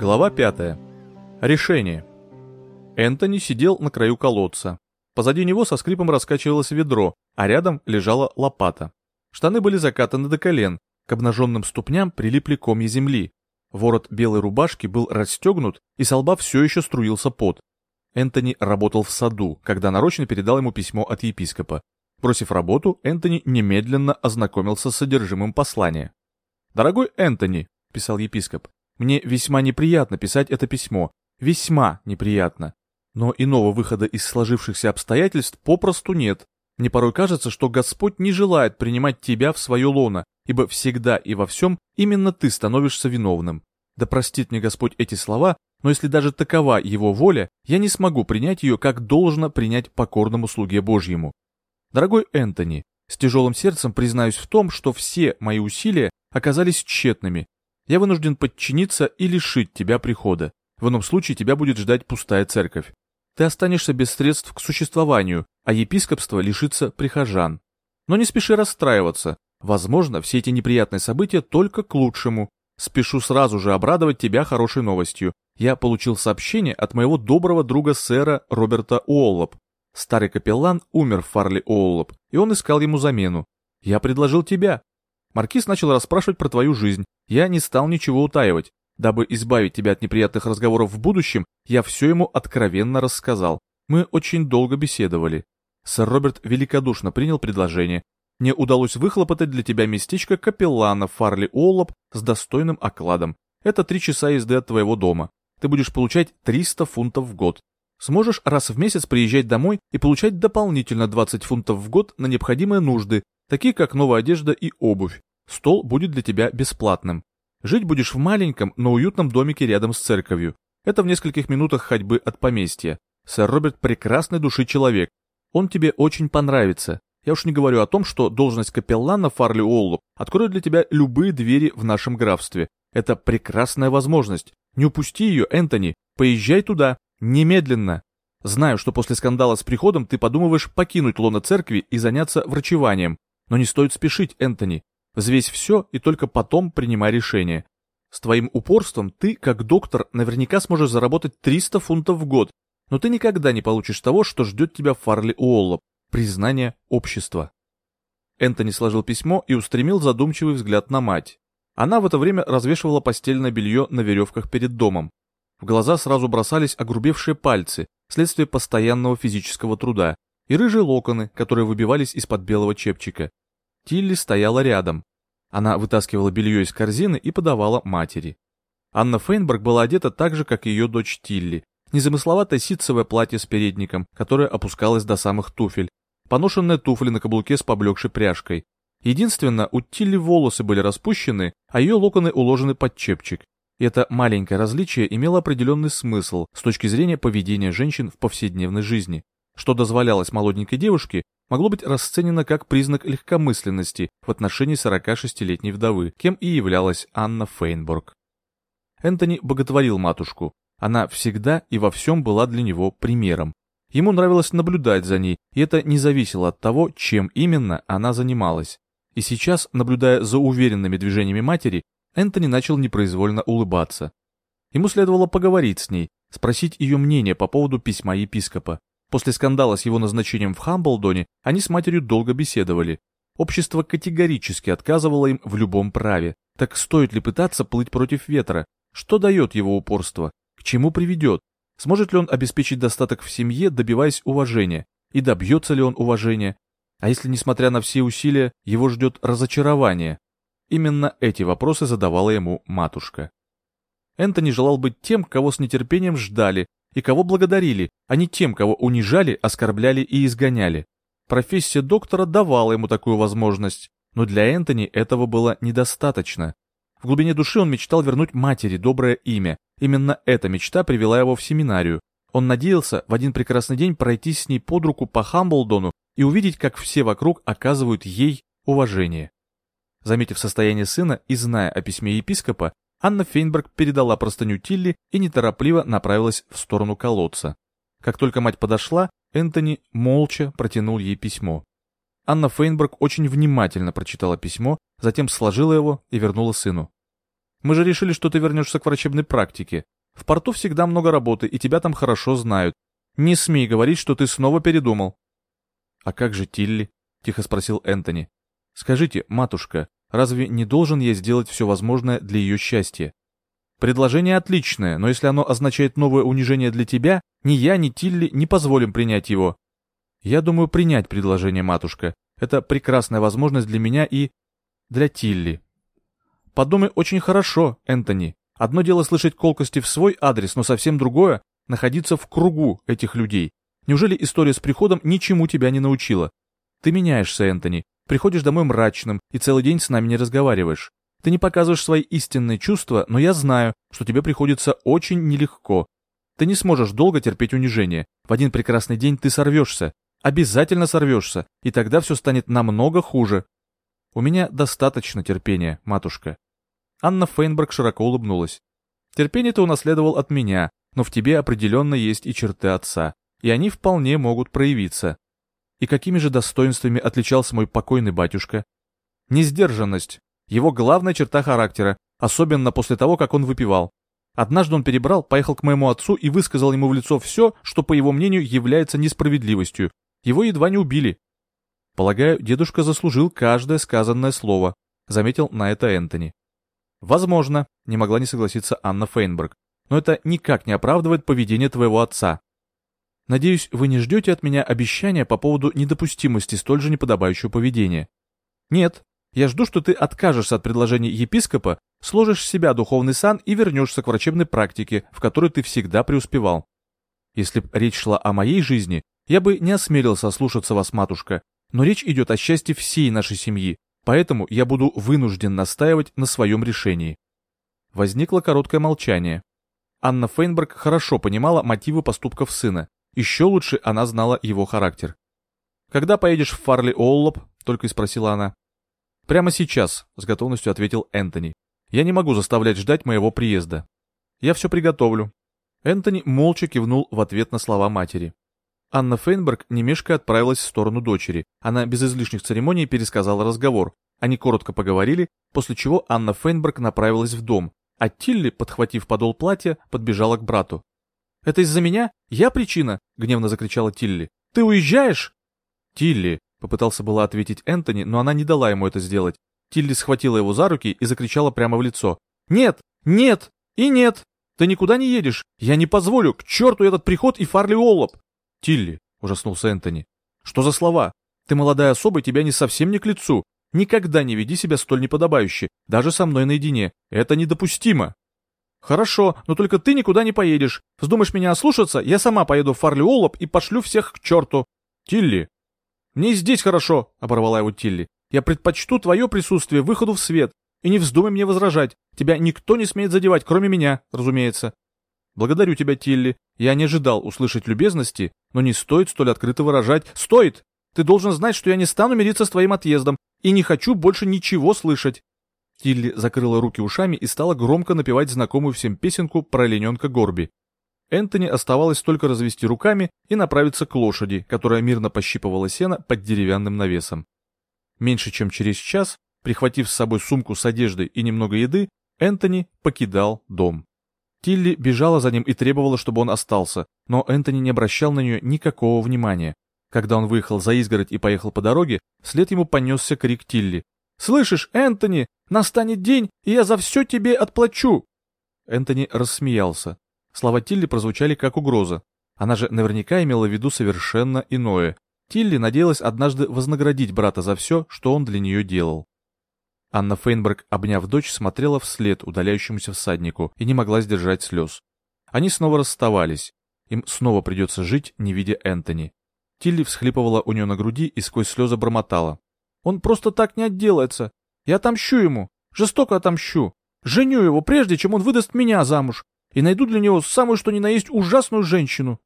Глава 5. Решение. Энтони сидел на краю колодца. Позади него со скрипом раскачивалось ведро, а рядом лежала лопата. Штаны были закатаны до колен, к обнаженным ступням прилипли комья земли. Ворот белой рубашки был расстегнут, и со лба все еще струился пот. Энтони работал в саду, когда нарочно передал ему письмо от епископа. Бросив работу, Энтони немедленно ознакомился с содержимым послания. «Дорогой Энтони», — писал епископ, мне весьма неприятно писать это письмо. Весьма неприятно. Но иного выхода из сложившихся обстоятельств попросту нет. Мне порой кажется, что Господь не желает принимать тебя в свое лоно, ибо всегда и во всем именно ты становишься виновным. Да простит мне Господь эти слова, но если даже такова его воля, я не смогу принять ее, как должно принять покорному слуге Божьему. Дорогой Энтони, с тяжелым сердцем признаюсь в том, что все мои усилия оказались тщетными, я вынужден подчиниться и лишить тебя прихода. В ином случае тебя будет ждать пустая церковь. Ты останешься без средств к существованию, а епископство лишится прихожан. Но не спеши расстраиваться. Возможно, все эти неприятные события только к лучшему. Спешу сразу же обрадовать тебя хорошей новостью. Я получил сообщение от моего доброго друга сэра Роберта Уоллоп. Старый капеллан умер в Фарли Уоллоп, и он искал ему замену. Я предложил тебя. Маркиз начал расспрашивать про твою жизнь, я не стал ничего утаивать. Дабы избавить тебя от неприятных разговоров в будущем, я все ему откровенно рассказал. Мы очень долго беседовали. Сэр Роберт великодушно принял предложение. Мне удалось выхлопотать для тебя местечко капеллана Фарли Оллоп с достойным окладом. Это три часа езды от твоего дома. Ты будешь получать 300 фунтов в год. Сможешь раз в месяц приезжать домой и получать дополнительно 20 фунтов в год на необходимые нужды, такие как новая одежда и обувь. Стол будет для тебя бесплатным. Жить будешь в маленьком, но уютном домике рядом с церковью. Это в нескольких минутах ходьбы от поместья. Сэр Роберт прекрасный души человек. Он тебе очень понравится. Я уж не говорю о том, что должность капеллана Фарли Уоллоп откроет для тебя любые двери в нашем графстве. Это прекрасная возможность. Не упусти ее, Энтони. Поезжай туда. Немедленно. Знаю, что после скандала с приходом ты подумываешь покинуть лоно церкви и заняться врачеванием. Но не стоит спешить, Энтони. Взвесь все и только потом принимай решение. С твоим упорством ты, как доктор, наверняка сможешь заработать 300 фунтов в год, но ты никогда не получишь того, что ждет тебя Фарли Уоллоп – признание общества. Энтони сложил письмо и устремил задумчивый взгляд на мать. Она в это время развешивала постельное белье на веревках перед домом. В глаза сразу бросались огрубевшие пальцы, следствие постоянного физического труда, и рыжие локоны, которые выбивались из-под белого чепчика. Тилли стояла рядом. Она вытаскивала белье из корзины и подавала матери. Анна Фейнберг была одета так же, как и ее дочь Тилли. Незамысловатое ситцевое платье с передником, которое опускалось до самых туфель. Поношенные туфли на каблуке с поблекшей пряжкой. Единственно, у Тилли волосы были распущены, а ее локоны уложены под чепчик. И это маленькое различие имело определенный смысл с точки зрения поведения женщин в повседневной жизни. Что дозволялось молоденькой девушке, могло быть расценено как признак легкомысленности в отношении 46-летней вдовы, кем и являлась Анна Фейнборг. Энтони боготворил матушку. Она всегда и во всем была для него примером. Ему нравилось наблюдать за ней, и это не зависело от того, чем именно она занималась. И сейчас, наблюдая за уверенными движениями матери, Энтони начал непроизвольно улыбаться. Ему следовало поговорить с ней, спросить ее мнение по поводу письма епископа. После скандала с его назначением в Хамблдоне они с матерью долго беседовали. Общество категорически отказывало им в любом праве. Так стоит ли пытаться плыть против ветра? Что дает его упорство? К чему приведет? Сможет ли он обеспечить достаток в семье, добиваясь уважения? И добьется ли он уважения? А если, несмотря на все усилия, его ждет разочарование? Именно эти вопросы задавала ему матушка. Энтони желал быть тем, кого с нетерпением ждали, и кого благодарили, а не тем, кого унижали, оскорбляли и изгоняли. Профессия доктора давала ему такую возможность, но для Энтони этого было недостаточно. В глубине души он мечтал вернуть матери доброе имя. Именно эта мечта привела его в семинарию. Он надеялся в один прекрасный день пройти с ней под руку по Хамблдону и увидеть, как все вокруг оказывают ей уважение. Заметив состояние сына и зная о письме епископа, Анна Фейнберг передала простыню Тилли и неторопливо направилась в сторону колодца. Как только мать подошла, Энтони молча протянул ей письмо. Анна Фейнберг очень внимательно прочитала письмо, затем сложила его и вернула сыну. «Мы же решили, что ты вернешься к врачебной практике. В порту всегда много работы, и тебя там хорошо знают. Не смей говорить, что ты снова передумал». «А как же Тилли?» — тихо спросил Энтони. «Скажите, матушка, разве не должен я сделать все возможное для ее счастья? Предложение отличное, но если оно означает новое унижение для тебя, ни я, ни Тилли не позволим принять его. Я думаю принять предложение, матушка. Это прекрасная возможность для меня и... для Тилли. Подумай очень хорошо, Энтони. Одно дело слышать колкости в свой адрес, но совсем другое — находиться в кругу этих людей. Неужели история с приходом ничему тебя не научила? Ты меняешься, Энтони. Приходишь домой мрачным и целый день с нами не разговариваешь. Ты не показываешь свои истинные чувства, но я знаю, что тебе приходится очень нелегко. Ты не сможешь долго терпеть унижение. В один прекрасный день ты сорвешься. Обязательно сорвешься, и тогда все станет намного хуже. У меня достаточно терпения, матушка. Анна Фейнберг широко улыбнулась. Терпение ты унаследовал от меня, но в тебе определенно есть и черты отца, и они вполне могут проявиться. И какими же достоинствами отличался мой покойный батюшка? Несдержанность, его главная черта характера, особенно после того, как он выпивал. Однажды он перебрал, поехал к моему отцу и высказал ему в лицо все, что, по его мнению, является несправедливостью. Его едва не убили. Полагаю, дедушка заслужил каждое сказанное слово, заметил на это Энтони. Возможно, не могла не согласиться Анна Фейнберг, но это никак не оправдывает поведение твоего отца. Надеюсь, вы не ждете от меня обещания по поводу недопустимости столь же неподобающего поведения. Нет, я жду, что ты откажешься от предложения епископа, сложишь в себя духовный сан и вернешься к врачебной практике, в которой ты всегда преуспевал. Если б речь шла о моей жизни, я бы не осмелился слушаться вас, матушка, но речь идет о счастье всей нашей семьи, поэтому я буду вынужден настаивать на своем решении. Возникло короткое молчание. Анна Фейнберг хорошо понимала мотивы поступков сына, еще лучше она знала его характер. «Когда поедешь в Фарли Оллоп?» — только и спросила она. «Прямо сейчас», — с готовностью ответил Энтони. «Я не могу заставлять ждать моего приезда. Я все приготовлю». Энтони молча кивнул в ответ на слова матери. Анна Фейнберг немешко отправилась в сторону дочери. Она без излишних церемоний пересказала разговор. Они коротко поговорили, после чего Анна Фейнберг направилась в дом, а Тилли, подхватив подол платья, подбежала к брату. «Это из-за меня? Я причина?» — гневно закричала Тилли. «Ты уезжаешь?» «Тилли», Попытался было ответить Энтони, но она не дала ему это сделать. Тилли схватила его за руки и закричала прямо в лицо. «Нет! Нет! И нет! Ты никуда не едешь! Я не позволю! К черту этот приход и Фарли Оллоп!» «Тилли!» — ужаснулся Энтони. «Что за слова? Ты молодая особа, тебя не совсем не к лицу. Никогда не веди себя столь неподобающе, даже со мной наедине. Это недопустимо!» «Хорошо, но только ты никуда не поедешь. Вздумаешь меня ослушаться, я сама поеду в Фарли Оллоп и пошлю всех к черту!» «Тилли!» «Мне здесь хорошо», — оборвала его Тилли. «Я предпочту твое присутствие выходу в свет. И не вздумай мне возражать. Тебя никто не смеет задевать, кроме меня, разумеется». «Благодарю тебя, Тилли. Я не ожидал услышать любезности, но не стоит столь открыто выражать. Стоит! Ты должен знать, что я не стану мириться с твоим отъездом и не хочу больше ничего слышать». Тилли закрыла руки ушами и стала громко напевать знакомую всем песенку про олененка Горби. Энтони оставалось только развести руками и направиться к лошади, которая мирно пощипывала сено под деревянным навесом. Меньше чем через час, прихватив с собой сумку с одеждой и немного еды, Энтони покидал дом. Тилли бежала за ним и требовала, чтобы он остался, но Энтони не обращал на нее никакого внимания. Когда он выехал за изгородь и поехал по дороге, вслед ему понесся крик Тилли. «Слышишь, Энтони, настанет день, и я за все тебе отплачу!» Энтони рассмеялся. Слова Тилли прозвучали как угроза. Она же наверняка имела в виду совершенно иное. Тилли надеялась однажды вознаградить брата за все, что он для нее делал. Анна Фейнберг, обняв дочь, смотрела вслед удаляющемуся всаднику и не могла сдержать слез. Они снова расставались. Им снова придется жить, не видя Энтони. Тилли всхлипывала у нее на груди и сквозь слезы бормотала. «Он просто так не отделается. Я отомщу ему. Жестоко отомщу. Женю его, прежде чем он выдаст меня замуж и найду для него самую что ни на есть ужасную женщину.